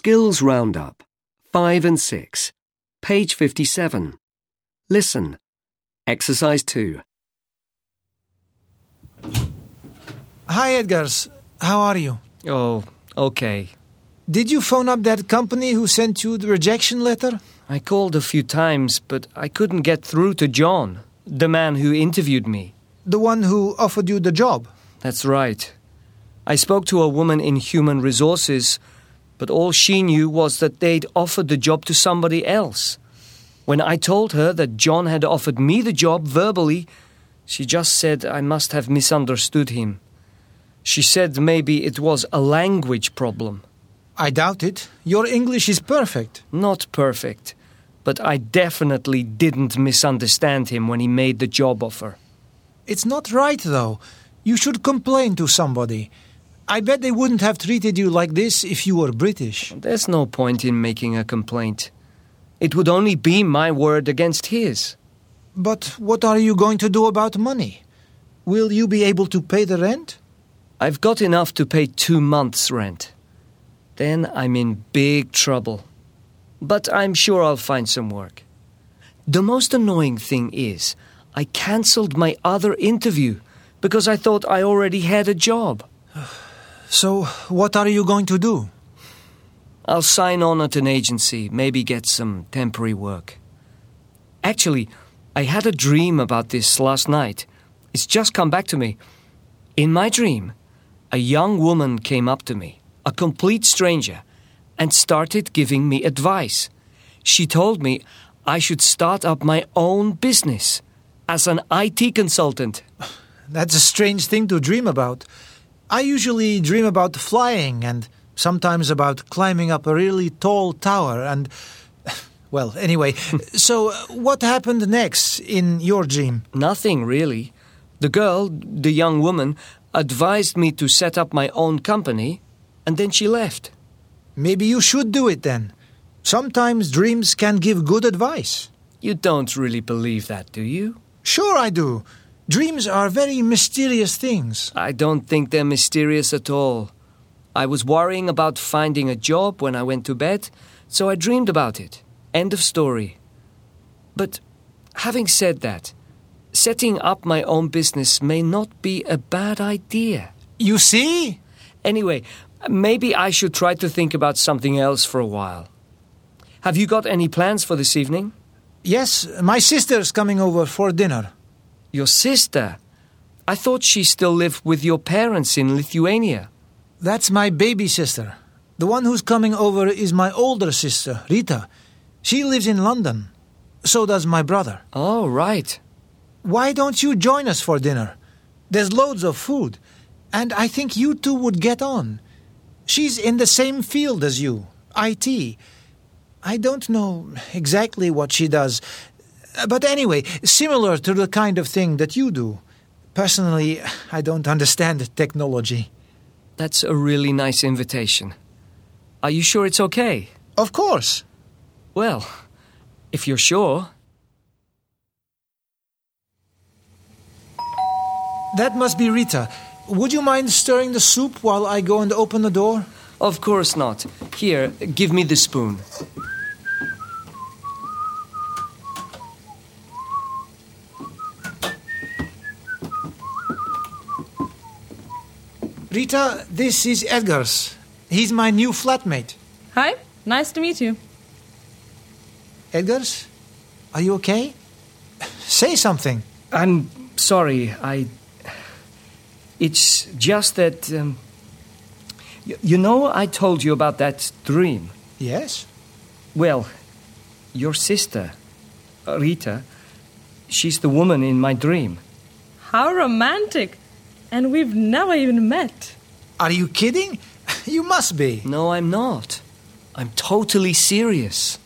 Skills Roundup, 5 and 6, page 57. Listen. Exercise 2. Hi, Edgars. How are you? Oh, okay. Did you phone up that company who sent you the rejection letter? I called a few times, but I couldn't get through to John, the man who interviewed me. The one who offered you the job? That's right. I spoke to a woman in human resources, but all she knew was that they'd offered the job to somebody else. When I told her that John had offered me the job verbally, she just said I must have misunderstood him. She said maybe it was a language problem. I doubt it. Your English is perfect. Not perfect, but I definitely didn't misunderstand him when he made the job offer. It's not right, though. You should complain to somebody. I bet they wouldn't have treated you like this if you were British. There's no point in making a complaint. It would only be my word against his. But what are you going to do about money? Will you be able to pay the rent? I've got enough to pay two months' rent. Then I'm in big trouble. But I'm sure I'll find some work. The most annoying thing is, I cancelled my other interview because I thought I already had a job. So, what are you going to do? I'll sign on at an agency, maybe get some temporary work. Actually, I had a dream about this last night. It's just come back to me. In my dream, a young woman came up to me, a complete stranger, and started giving me advice. She told me I should start up my own business as an IT consultant. That's a strange thing to dream about. I usually dream about flying and sometimes about climbing up a really tall tower and. Well, anyway, so uh, what happened next in your dream? Nothing really. The girl, the young woman, advised me to set up my own company, and then she left. Maybe you should do it then. Sometimes dreams can give good advice. You don't really believe that, do you? Sure, I do. Dreams are very mysterious things. I don't think they're mysterious at all. I was worrying about finding a job when I went to bed, so I dreamed about it. End of story. But having said that, setting up my own business may not be a bad idea. You see? Anyway, maybe I should try to think about something else for a while. Have you got any plans for this evening? Yes, my sister's coming over for dinner. Your sister? I thought she still lived with your parents in Lithuania. That's my baby sister. The one who's coming over is my older sister, Rita. She lives in London. So does my brother. Oh, right. Why don't you join us for dinner? There's loads of food, and I think you two would get on. She's in the same field as you, IT. I don't know exactly what she does, Uh, but anyway, similar to the kind of thing that you do. Personally, I don't understand technology. That's a really nice invitation. Are you sure it's okay? Of course. Well, if you're sure. That must be Rita. Would you mind stirring the soup while I go and open the door? Of course not. Here, give me the spoon. Rita, this is Edgars. He's my new flatmate. Hi, nice to meet you. Edgars? Are you okay? Say something. I'm sorry. I. It's just that. Um, y- you know, I told you about that dream. Yes? Well, your sister, Rita, she's the woman in my dream. How romantic! And we've never even met. Are you kidding? You must be. No, I'm not. I'm totally serious.